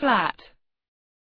flat.